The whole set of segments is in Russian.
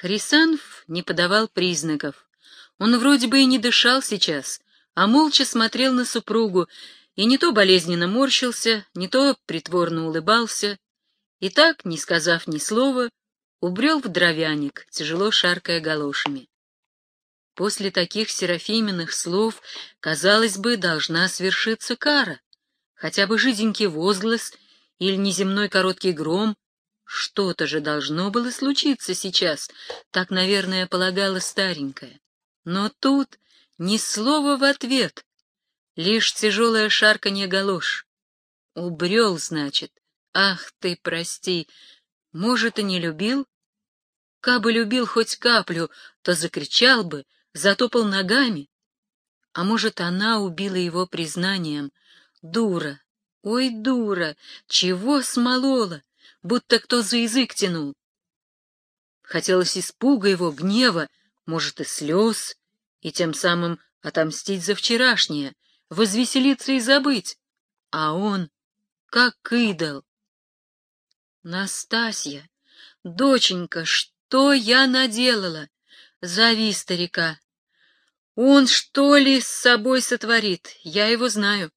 Хрисанф не подавал признаков. Он вроде бы и не дышал сейчас, а молча смотрел на супругу и не то болезненно морщился, не то притворно улыбался, и так, не сказав ни слова, убрел в дровяник, тяжело шаркая галошами. После таких Серафиминых слов, казалось бы, должна свершиться кара, хотя бы жиденький возглас или неземной короткий гром, что-то же должно было случиться сейчас, так, наверное, полагала старенькая. Но тут ни слова в ответ, лишь тяжелое шарканье галош. Убрел, значит. Ах ты, прости, может, и не любил? Кабы любил хоть каплю, то закричал бы, затопал ногами. А может, она убила его признанием. Дура, ой, дура, чего смолола, будто кто за язык тянул. Хотелось испуга его, гнева, может, и слез, и тем самым отомстить за вчерашнее, возвеселиться и забыть. А он, как идол. Настасья, доченька, что я наделала? Зови старика. Он что ли с собой сотворит? Я его знаю.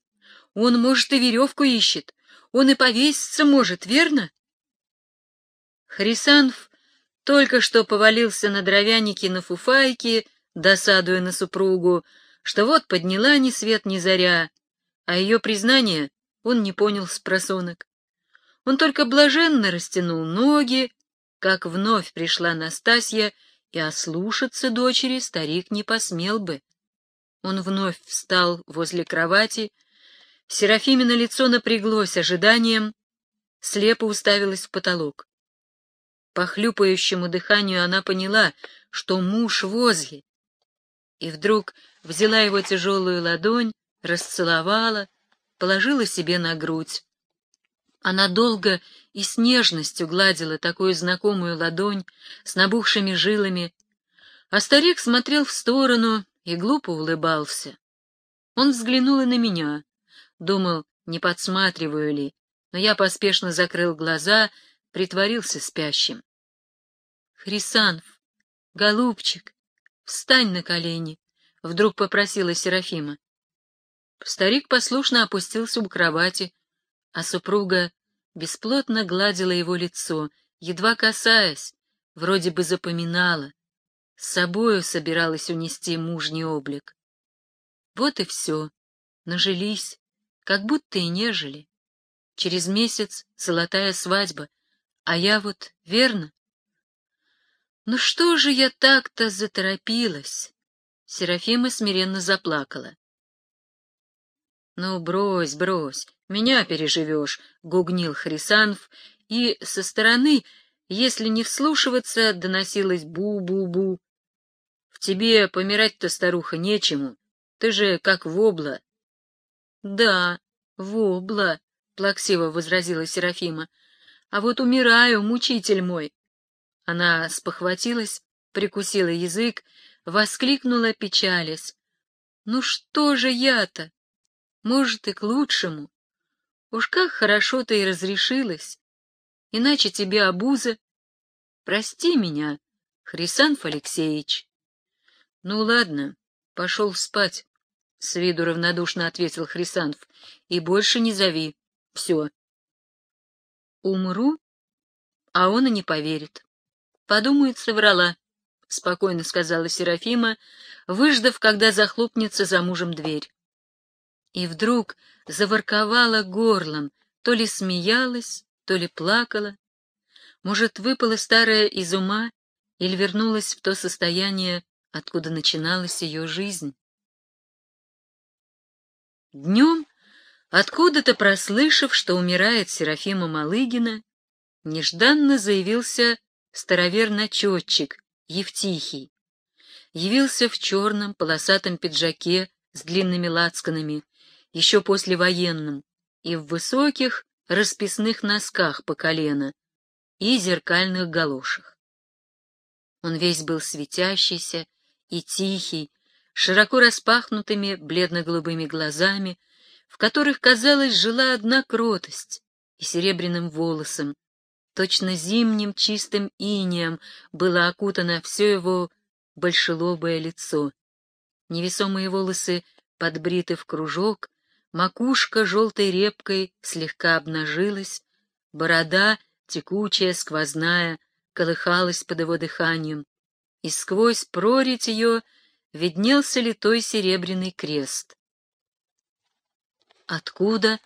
Он, может, и веревку ищет. Он и повеситься может, верно? Хрисанф только что повалился на дровяники на фуфайке, досадуя на супругу, что вот подняла ни свет ни заря, а ее признание он не понял с просонок. Он только блаженно растянул ноги, как вновь пришла Настасья, и ослушаться дочери старик не посмел бы. Он вновь встал возле кровати, Серафимина лицо напряглось ожиданием, слепо уставилась в потолок. По хлюпающему дыханию она поняла, что муж возле, и вдруг взяла его тяжелую ладонь, расцеловала, положила себе на грудь. Она долго и с нежностью гладила такую знакомую ладонь с набухшими жилами, а старик смотрел в сторону и глупо улыбался. Он взглянул и на меня, думал, не подсматриваю ли, но я поспешно закрыл глаза, притворился спящим. Хрисанф, голубчик, встань на колени, — вдруг попросила Серафима. Старик послушно опустился у кровати, а супруга бесплотно гладила его лицо, едва касаясь, вроде бы запоминала, с собою собиралась унести мужний облик. Вот и все, нажились, как будто и не жили. Через месяц золотая свадьба, а я вот, верно? Ну что же я так-то заторопилась? Серафима смиренно заплакала. «Ну, брось, брось, меня переживешь», — гугнил Хрисанф, и со стороны, если не вслушиваться, доносилось бу-бу-бу. «В тебе помирать-то, старуха, нечему, ты же как вобла». «Да, вобла», — плаксиво возразила Серафима, — «а вот умираю, мучитель мой». Она спохватилась, прикусила язык, воскликнула, печалясь. «Ну что же я-то? Может, и к лучшему. Уж как хорошо ты и разрешилась. Иначе тебе обуза. Прости меня, Хрисанф Алексеевич. — Ну, ладно, пошел спать, — с виду равнодушно ответил Хрисанф, — и больше не зови. Все. Умру, а он и не поверит. Подумает, соврала, — спокойно сказала Серафима, выждав, когда захлопнется за мужем дверь и вдруг заворковала горлом, то ли смеялась, то ли плакала. Может, выпала старая из ума или вернулась в то состояние, откуда начиналась ее жизнь. Днем, откуда-то прослышав, что умирает Серафима Малыгина, нежданно заявился старовер-начетчик Евтихий. Явился в черном полосатом пиджаке с длинными лацканами, еще послевоенным, и в высоких расписных носках по колено и зеркальных галошах. Он весь был светящийся и тихий, широко распахнутыми бледно-голубыми глазами, в которых, казалось, жила одна кротость, и серебряным волосом, точно зимним чистым инеем было окутано все его большелобое лицо. Невесомые волосы подбриты в кружок, макушка желтой репкой слегка обнажилась, борода, текучая, сквозная, колыхалась под его дыханием, и сквозь прорить ее виднелся литой серебряный крест. Откуда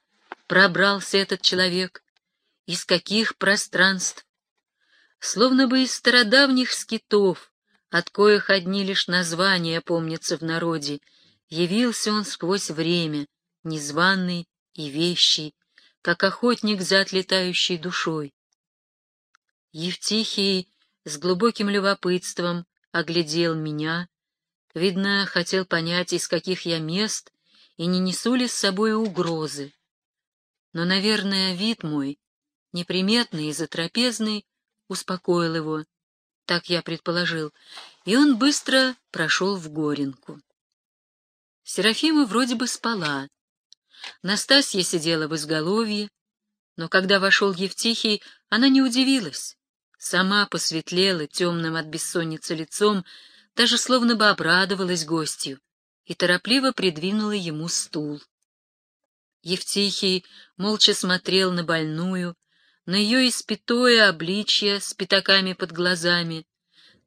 пробрался этот человек? Из каких пространств? Словно бы из стародавних скитов, от коих одни лишь названия помнятся в народе, явился он сквозь время, незваный и вещий, как охотник за отлетающей душой. Евтихий с глубоким любопытством оглядел меня, видно, хотел понять, из каких я мест и не несу ли с собой угрозы. Но, наверное, вид мой, неприметный и затрапезный, успокоил его, так я предположил, и он быстро прошел в горенку. Серафима вроде бы спала. Настасья сидела в изголовье, но когда вошел Евтихий, она не удивилась. Сама посветлела темным от бессонницы лицом, даже словно бы обрадовалась гостью и торопливо придвинула ему стул. Евтихий молча смотрел на больную, на ее испятое обличье с пятаками под глазами,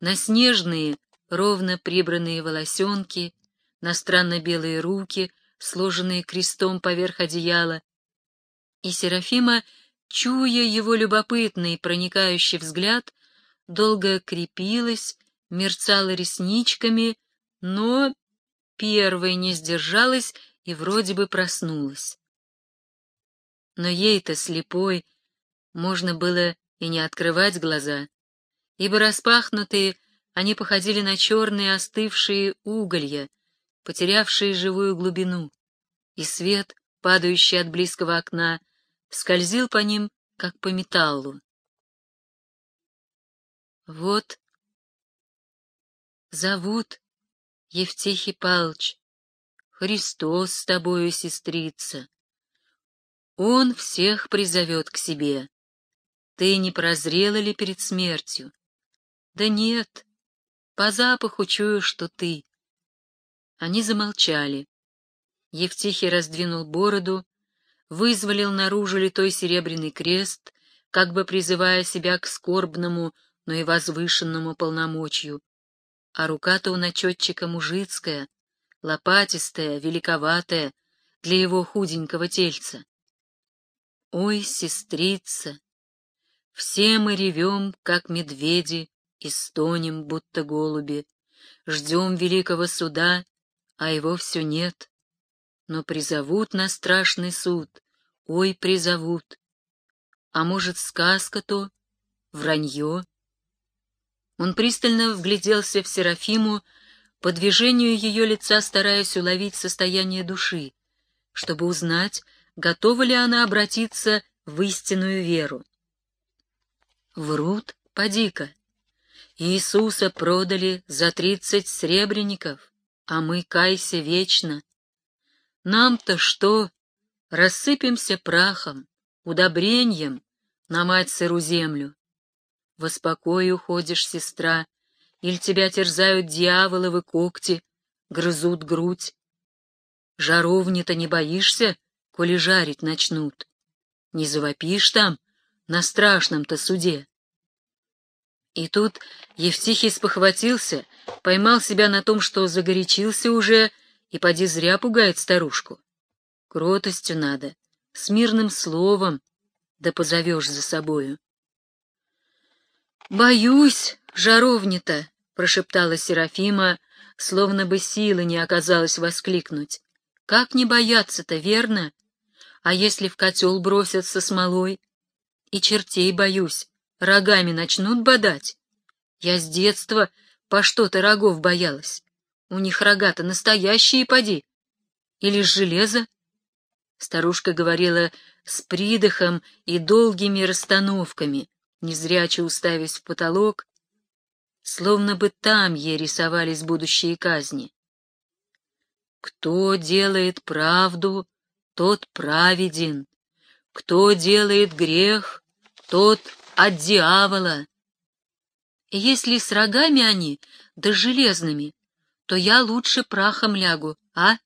на снежные, ровно прибранные волосенки, на странно белые руки, сложенные крестом поверх одеяла. И Серафима, чуя его любопытный проникающий взгляд, долго крепилась, мерцала ресничками, но первой не сдержалась и вроде бы проснулась. Но ей-то слепой можно было и не открывать глаза, ибо распахнутые они походили на черные остывшие уголья, потерявшие живую глубину, и свет, падающий от близкого окна, скользил по ним, как по металлу. Вот зовут Евтихий Палыч, Христос с тобою, сестрица. Он всех призовет к себе. Ты не прозрела ли перед смертью? Да нет, по запаху чую, что ты. Они замолчали. Евтихий раздвинул бороду, вызволил наружу литой серебряный крест, как бы призывая себя к скорбному, но и возвышенному полномочию. А рука-то у начетчика мужицкая, лопатистая, великоватая, для его худенького тельца. Ой, сестрица, все мы ревем, как медведи, и стонем, будто голуби, ждем великого суда а его все нет. Но призовут на страшный суд, ой, призовут. А может, сказка то, вранье? Он пристально вгляделся в Серафиму, по движению ее лица стараясь уловить состояние души, чтобы узнать, готова ли она обратиться в истинную веру. Врут, поди-ка. Иисуса продали за тридцать сребреников а мы кайся вечно. Нам-то что? Рассыпемся прахом, удобрением на мать сыру землю. Во спокой уходишь, сестра, или тебя терзают дьяволовы когти, грызут грудь. Жаровни-то не боишься, коли жарить начнут? Не завопишь там на страшном-то суде? И тут Евтихий спохватился, поймал себя на том, что загорячился уже, и поди зря пугает старушку. Кротостью надо, с мирным словом, да позовешь за собою. «Боюсь, жаровня-то!» — прошептала Серафима, словно бы силы не оказалось воскликнуть. «Как не бояться-то, верно? А если в котел бросят со смолой? И чертей боюсь, рогами начнут бодать. Я с детства по что-то рогов боялась. У них рога-то настоящие, поди. Или с железа? Старушка говорила с придыхом и долгими расстановками, незряче уставясь в потолок, словно бы там ей рисовались будущие казни. Кто делает правду, тот праведен. Кто делает грех, тот от дьявола. Если с рогами они, да железными, то я лучше прахом лягу, а?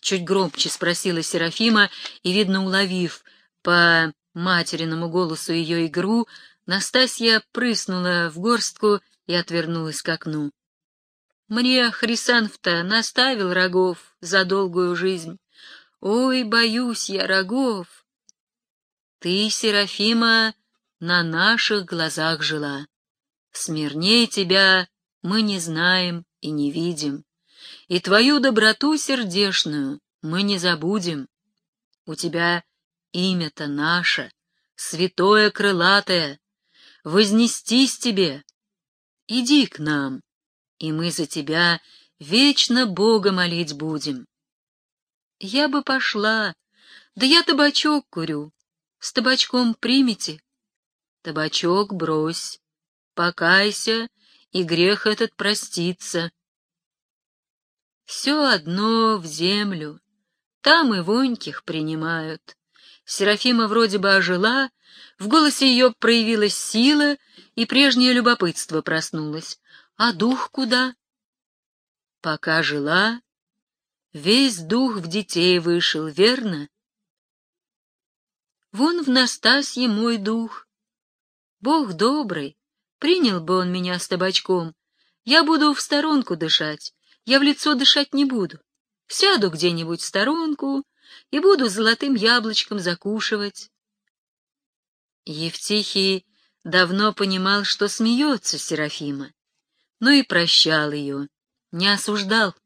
Чуть громче спросила Серафима, и, видно, уловив по материному голосу ее игру, Настасья прыснула в горстку и отвернулась к окну. Мне Хрисанф-то наставил рогов за долгую жизнь. Ой, боюсь я рогов. Ты, Серафима, на наших глазах жила. Смирней тебя мы не знаем и не видим, и твою доброту сердешную мы не забудем. У тебя имя-то наше, святое крылатое, вознестись тебе. Иди к нам, и мы за тебя вечно Бога молить будем. Я бы пошла, да я табачок курю. С табачком примите? Табачок брось, покайся, и грех этот простится. Все одно в землю, там и воньких принимают. Серафима вроде бы ожила, в голосе ее проявилась сила, и прежнее любопытство проснулось. А дух куда? Пока жила, весь дух в детей вышел, верно? Вон в Настасье мой дух. Бог добрый, принял бы он меня с табачком. Я буду в сторонку дышать, я в лицо дышать не буду. Сяду где-нибудь в сторонку и буду золотым яблочком закушивать. Евтихий давно понимал, что смеется Серафима но и прощал ее, не осуждал,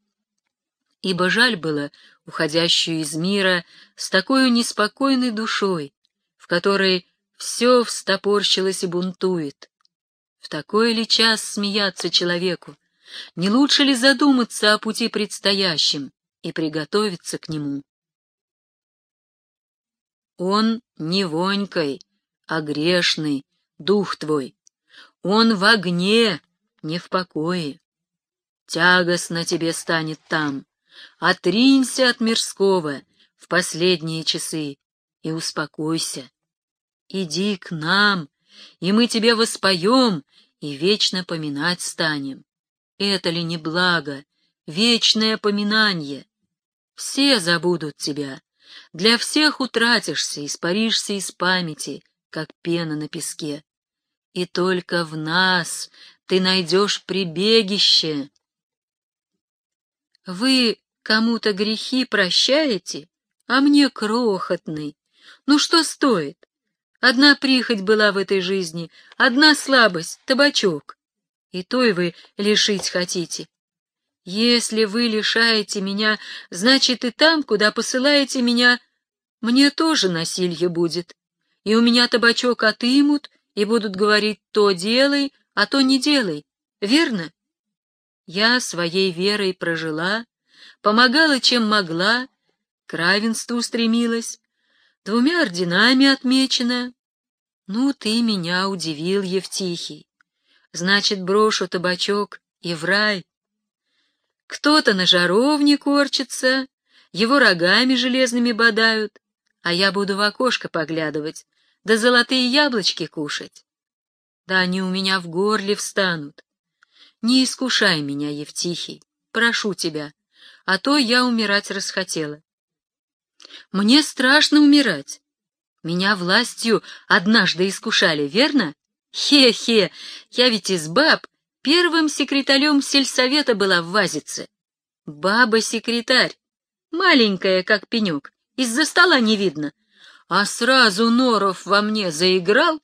ибо жаль было уходящую из мира с такой неспокойной душой, в которой все встопорщилось и бунтует. В такой ли час смеяться человеку? Не лучше ли задуматься о пути предстоящем и приготовиться к нему? Он не вонькой, а грешный, дух твой. Он в огне, не в покое. Тягостно тебе станет там. Отринься от мирского в последние часы и успокойся. Иди к нам, и мы тебе воспоем и вечно поминать станем. Это ли не благо, вечное поминание? Все забудут тебя, для всех утратишься, испаришься из памяти, как пена на песке. И только в нас ты найдешь прибегище. Вы кому-то грехи прощаете, а мне крохотный. Ну что стоит? Одна прихоть была в этой жизни, одна слабость — табачок. И той вы лишить хотите. Если вы лишаете меня, значит и там, куда посылаете меня, мне тоже насилье будет. И у меня табачок отымут, и будут говорить «то делай», а то не делай, верно? Я своей верой прожила, помогала, чем могла, к равенству стремилась, двумя орденами отмечена. Ну, ты меня удивил, Евтихий. Значит, брошу табачок и в рай. Кто-то на жаровне корчится, его рогами железными бодают, а я буду в окошко поглядывать, да золотые яблочки кушать. Да они у меня в горле встанут. Не искушай меня, Евтихий, прошу тебя, а то я умирать расхотела. Мне страшно умирать. Меня властью однажды искушали, верно? Хе-хе, я ведь из баб первым секретарем сельсовета была в Вазице. Баба-секретарь, маленькая, как пенек, из-за стола не видно. А сразу Норов во мне заиграл,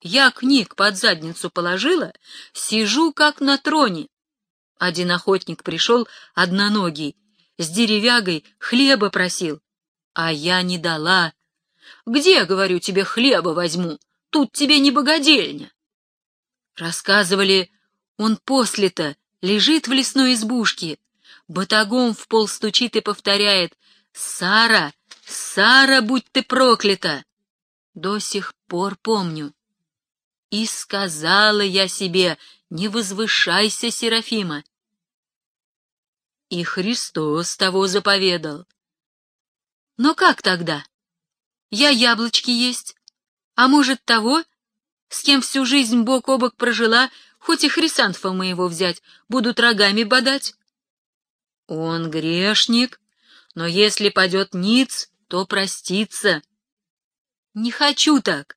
я книг под задницу положила, сижу как на троне. Один охотник пришел одноногий, с деревягой хлеба просил, а я не дала. Где, говорю, тебе хлеба возьму? Тут тебе не богадельня. Рассказывали, он после-то лежит в лесной избушке, батагом в пол стучит и повторяет «Сара, Сара, будь ты проклята!» До сих пор помню. И сказала я себе, не возвышайся, Серафима. И Христос того заповедал. Но как тогда? Я яблочки есть, а может того? с кем всю жизнь бок о бок прожила, хоть и хрисанфа моего взять, будут рогами бодать. Он грешник, но если падет ниц, то простится. Не хочу так.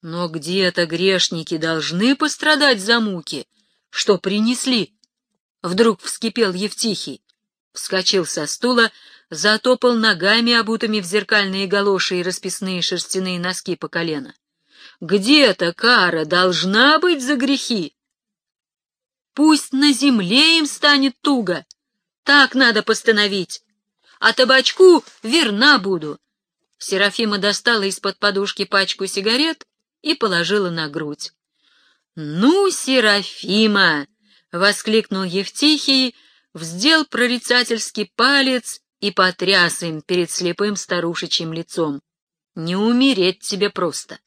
Но где-то грешники должны пострадать за муки, что принесли. Вдруг вскипел Евтихий, вскочил со стула, затопал ногами, обутыми в зеркальные галоши и расписные шерстяные носки по колено. Где-то кара должна быть за грехи. Пусть на земле им станет туго. Так надо постановить. А табачку верна буду. Серафима достала из-под подушки пачку сигарет и положила на грудь. «Ну, Серафима!» — воскликнул Евтихий, вздел прорицательский палец и потряс им перед слепым старушечьим лицом. «Не умереть тебе просто!»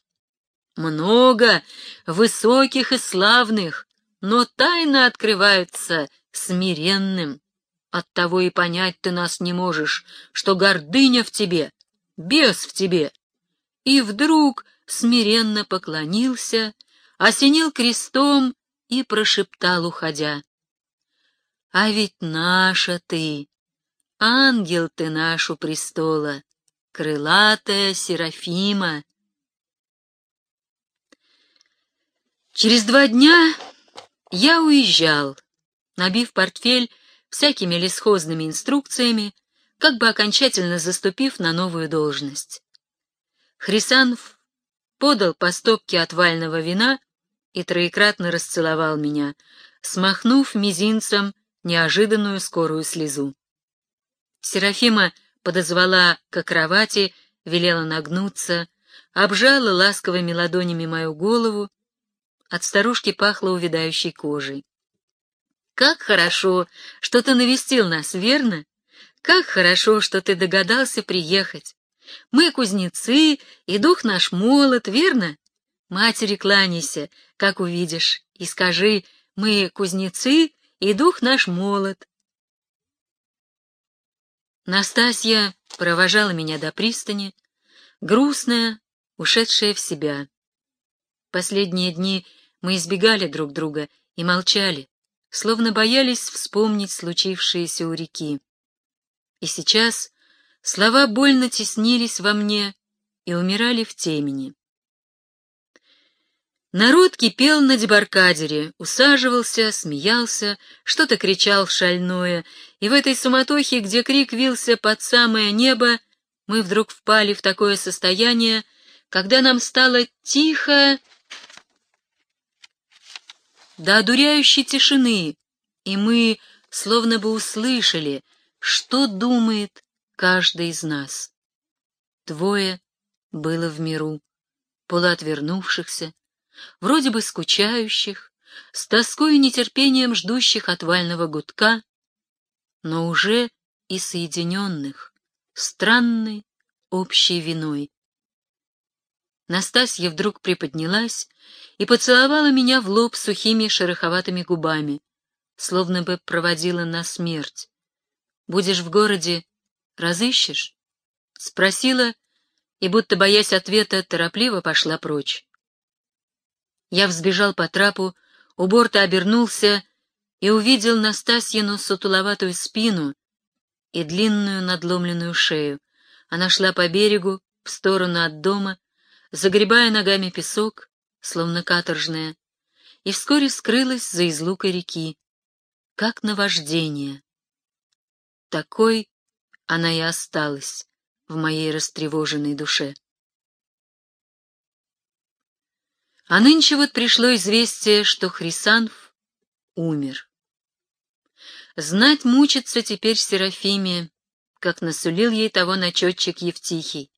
Много высоких и славных, но тайны открываются смиренным. Оттого и понять ты нас не можешь, что гордыня в тебе, бес в тебе. И вдруг смиренно поклонился, осенил крестом и прошептал, уходя. А ведь наша ты, ангел ты нашу престола, крылатая Серафима. Через два дня я уезжал, набив портфель всякими лесхозными инструкциями, как бы окончательно заступив на новую должность. Хрисанов подал по стопке отвального вина и троекратно расцеловал меня, смахнув мизинцем неожиданную скорую слезу. Серафима подозвала к кровати, велела нагнуться, обжала ласковыми ладонями мою голову, от старушки пахло увядающей кожей. «Как хорошо, что ты навестил нас, верно? Как хорошо, что ты догадался приехать. Мы кузнецы, и дух наш молод, верно? Матери кланяйся, как увидишь, и скажи, мы кузнецы, и дух наш молод». Настасья провожала меня до пристани, грустная, ушедшая в себя. Последние дни мы избегали друг друга и молчали, словно боялись вспомнить случившееся у реки. И сейчас слова больно теснились во мне и умирали в темени. Народ кипел на дебаркадере, усаживался, смеялся, что-то кричал шальное, и в этой суматохе, где крик вился под самое небо, мы вдруг впали в такое состояние, когда нам стало тихо до одуряющей тишины, и мы словно бы услышали, что думает каждый из нас. Двое было в миру, полуотвернувшихся, вроде бы скучающих, с тоской и нетерпением ждущих отвального гудка, но уже и соединенных странной общей виной. Настасья вдруг приподнялась и поцеловала меня в лоб сухими шероховатыми губами, словно бы проводила на смерть. «Будешь в городе, разыщешь?» Спросила, и, будто боясь ответа, торопливо пошла прочь. Я взбежал по трапу, у борта обернулся и увидел Настасьину сутуловатую спину и длинную надломленную шею. Она шла по берегу, в сторону от дома, загребая ногами песок, словно каторжная, и вскоре скрылась за излукой реки, как наваждение. Такой она и осталась в моей растревоженной душе. А нынче вот пришло известие, что Хрисанф умер. Знать мучится теперь Серафиме, как насулил ей того начетчик Евтихий.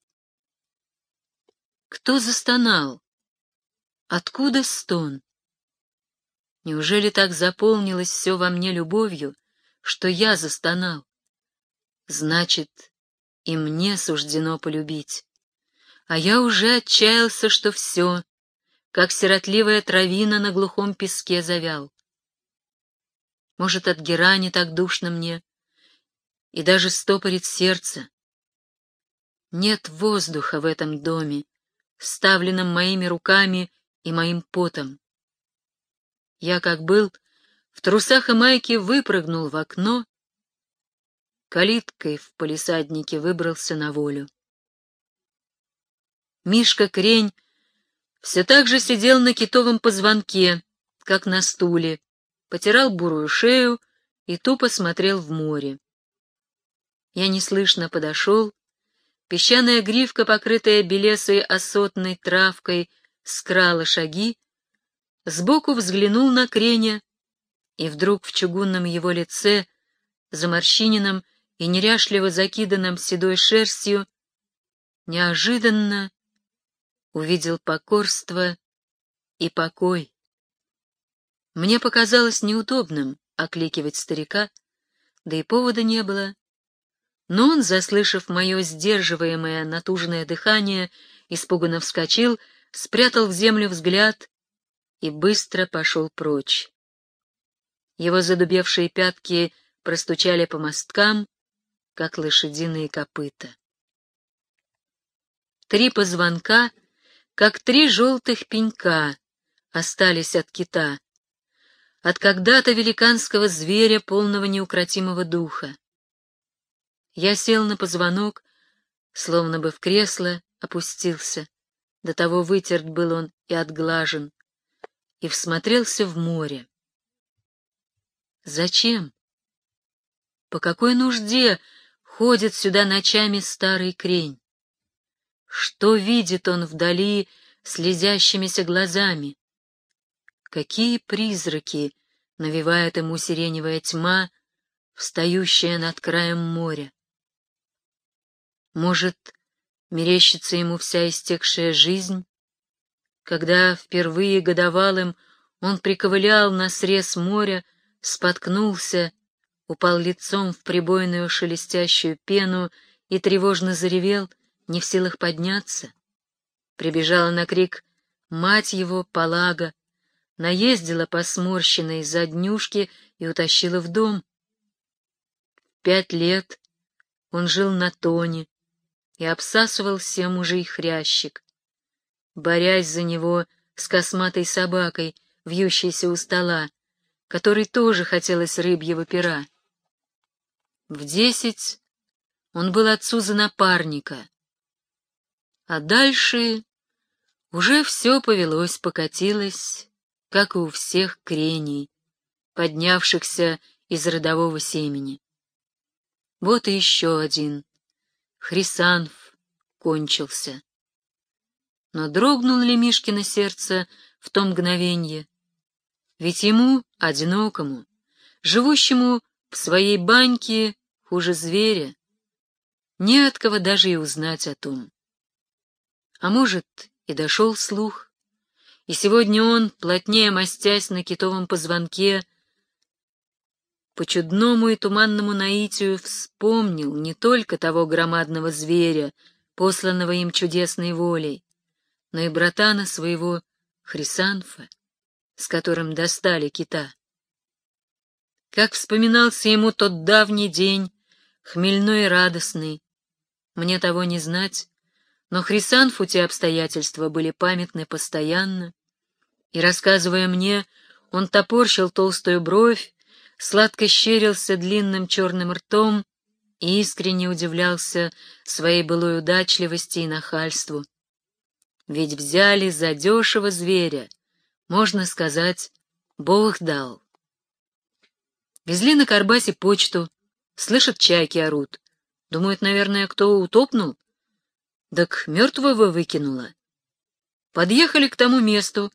Кто застонал? Откуда стон? Неужели так заполнилось все во мне любовью, что я застонал? Значит, и мне суждено полюбить. А я уже отчаялся, что все, как сиротливая травина на глухом песке завял. Может, от герани так душно мне, и даже стопорит сердце. Нет воздуха в этом доме, вставленном моими руками и моим потом. Я, как был, в трусах и майке выпрыгнул в окно, калиткой в полисаднике выбрался на волю. Мишка Крень все так же сидел на китовом позвонке, как на стуле, потирал бурую шею и тупо смотрел в море. Я неслышно подошел, песчаная гривка, покрытая белесой осотной травкой, скрала шаги, сбоку взглянул на Креня, и вдруг в чугунном его лице, заморщиненном и неряшливо закиданном седой шерстью, неожиданно увидел покорство и покой. Мне показалось неудобным окликивать старика, да и повода не было. Но он, заслышав мое сдерживаемое натужное дыхание, испуганно вскочил, спрятал в землю взгляд и быстро пошел прочь. Его задубевшие пятки простучали по мосткам, как лошадиные копыта. Три позвонка, как три желтых пенька, остались от кита, от когда-то великанского зверя, полного неукротимого духа. Я сел на позвонок, словно бы в кресло опустился, до того вытерт был он и отглажен, и всмотрелся в море. Зачем? По какой нужде ходит сюда ночами старый крень? Что видит он вдали слезящимися глазами? Какие призраки навевает ему сиреневая тьма, встающая над краем моря? Может, мерещится ему вся истекшая жизнь, когда впервые годовалым он приковылял на срез моря, споткнулся, упал лицом в прибойную шелестящую пену и тревожно заревел, не в силах подняться. Прибежала на крик мать его, Палага, наездила по сморщенной заднюшке и утащила в дом. Пять лет он жил на тоне и обсасывал все мужей хрящик, борясь за него с косматой собакой, вьющейся у стола, которой тоже хотелось рыбьего пера. В десять он был отцу за напарника, а дальше уже все повелось, покатилось, как и у всех креней, поднявшихся из родового семени. Вот и еще один. Хрисанф кончился. Но дрогнуло ли Мишкино сердце в том мгновенье? Ведь ему, одинокому, живущему в своей баньке хуже зверя, не от кого даже и узнать о том. А может, и дошел слух, и сегодня он, плотнее мастясь на китовом позвонке, по чудному и туманному наитию вспомнил не только того громадного зверя, посланного им чудесной волей, но и братана своего Хрисанфа, с которым достали кита. Как вспоминался ему тот давний день, хмельной и радостный, мне того не знать, но Хрисанфу те обстоятельства были памятны постоянно, и, рассказывая мне, он топорщил толстую бровь, сладко щерился длинным черным ртом и искренне удивлялся своей былой удачливости и нахальству. Ведь взяли за дешево зверя, можно сказать, Бог дал. Везли на Карбасе почту, слышат, чайки орут. Думают, наверное, кто утопнул, так мертвого выкинула. Подъехали к тому месту,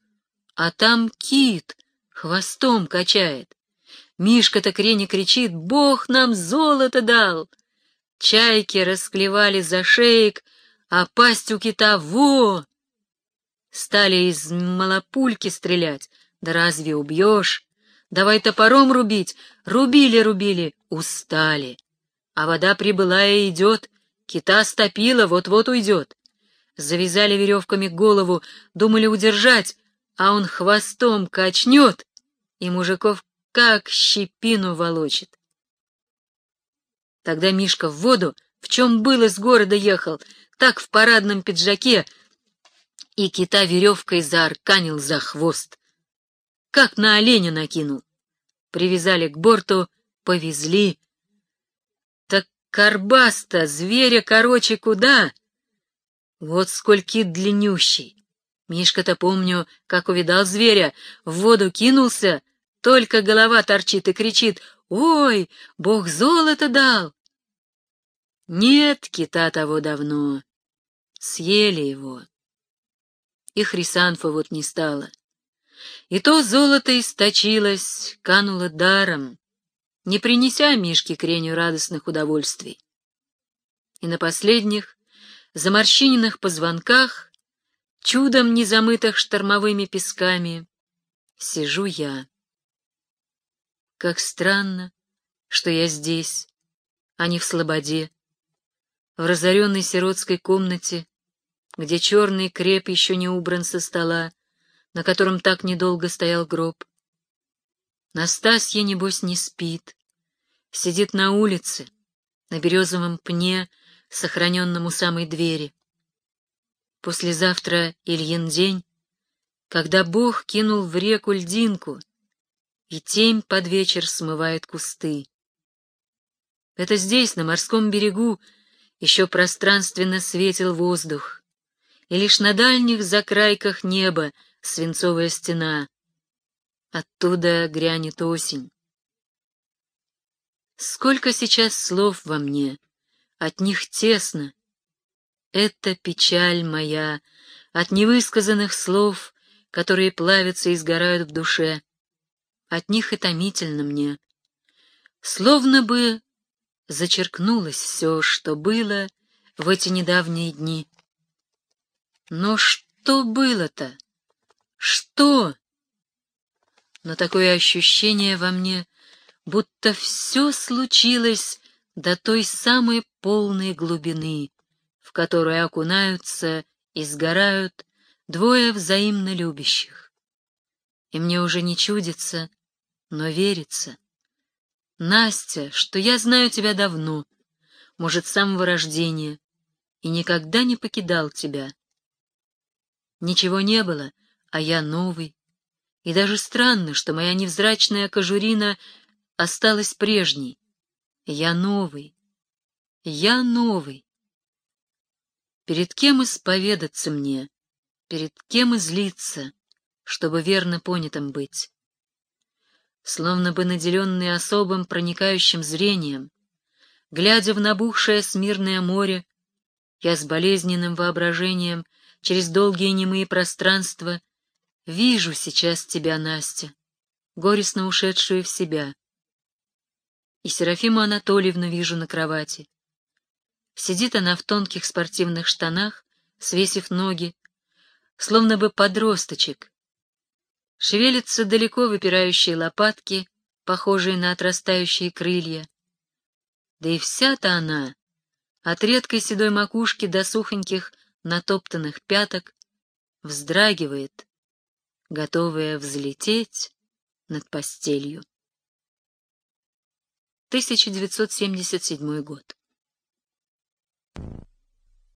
а там кит хвостом качает. Мишка-то Крене кричит, «Бог нам золото дал!» Чайки расклевали за шеек, а пасть у кита во! Стали из малопульки стрелять. Да разве убьешь? Давай топором рубить. Рубили-рубили, устали. А вода прибыла и идет, Кита стопила, вот-вот уйдет. Завязали веревками голову, думали удержать, а он хвостом качнет, и мужиков как щепину волочит. Тогда Мишка в воду, в чем был из города ехал, так в парадном пиджаке, и кита веревкой заарканил за хвост. Как на оленя накинул. Привязали к борту, повезли. Так карбаста, зверя короче куда? Вот скольки длиннющий. Мишка-то, помню, как увидал зверя, в воду кинулся, только голова торчит и кричит «Ой, Бог золото дал!» Нет кита того давно. Съели его. И Хрисанфа вот не стало. И то золото источилось, кануло даром, не принеся Мишке креню радостных удовольствий. И на последних, заморщиненных позвонках, чудом не замытых штормовыми песками, сижу я. Как странно, что я здесь, а не в Слободе, в разоренной сиротской комнате, где черный креп еще не убран со стола, на котором так недолго стоял гроб. Настасья, небось, не спит, сидит на улице, на березовом пне, сохраненном у самой двери. Послезавтра Ильин день, когда Бог кинул в реку льдинку, и темь под вечер смывает кусты. Это здесь, на морском берегу, еще пространственно светил воздух, и лишь на дальних закрайках неба свинцовая стена. Оттуда грянет осень. Сколько сейчас слов во мне, от них тесно. Это печаль моя от невысказанных слов, которые плавятся и сгорают в душе. От них и томительно мне. Словно бы зачеркнулось все, что было в эти недавние дни. Но что было-то? Что? Но такое ощущение во мне, будто все случилось до той самой полной глубины, в которую окунаются и сгорают двое взаимно любящих. И мне уже не чудится, но верится — Настя, что я знаю тебя давно, может, с самого рождения, и никогда не покидал тебя. Ничего не было, а я новый. И даже странно, что моя невзрачная кожурина осталась прежней. Я новый. Я новый. Перед кем исповедаться мне, перед кем излиться, чтобы верно понятым быть? Словно бы наделенный особым проникающим зрением, глядя в набухшее смирное море, я с болезненным воображением через долгие немые пространства вижу сейчас тебя, Настя, горестно ушедшую в себя. И Серафиму Анатольевну вижу на кровати. Сидит она в тонких спортивных штанах, свесив ноги, словно бы подросточек, Шевелятся далеко выпирающие лопатки, похожие на отрастающие крылья. Да и вся-то она, от редкой седой макушки до сухоньких натоптанных пяток, вздрагивает, готовая взлететь над постелью. 1977 год.